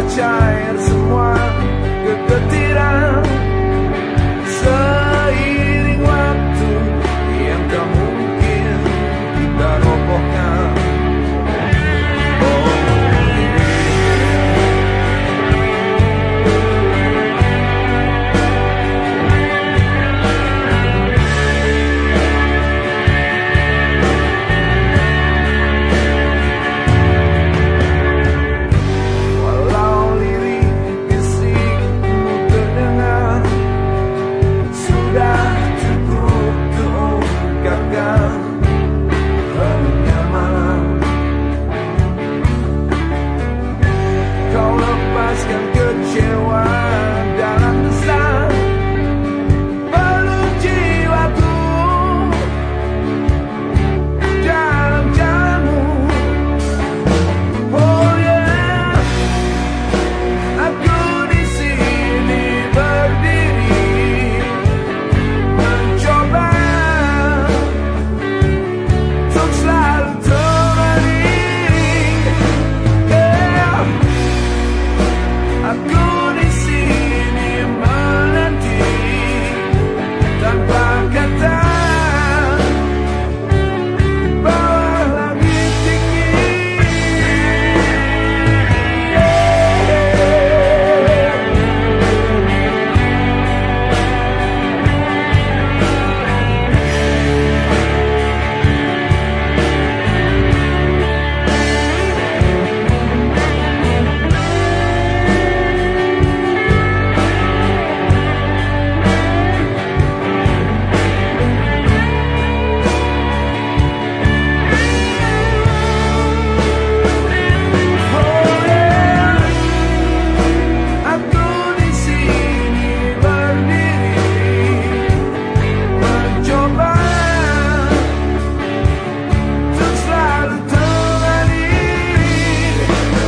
a giant someone. You're Thank you.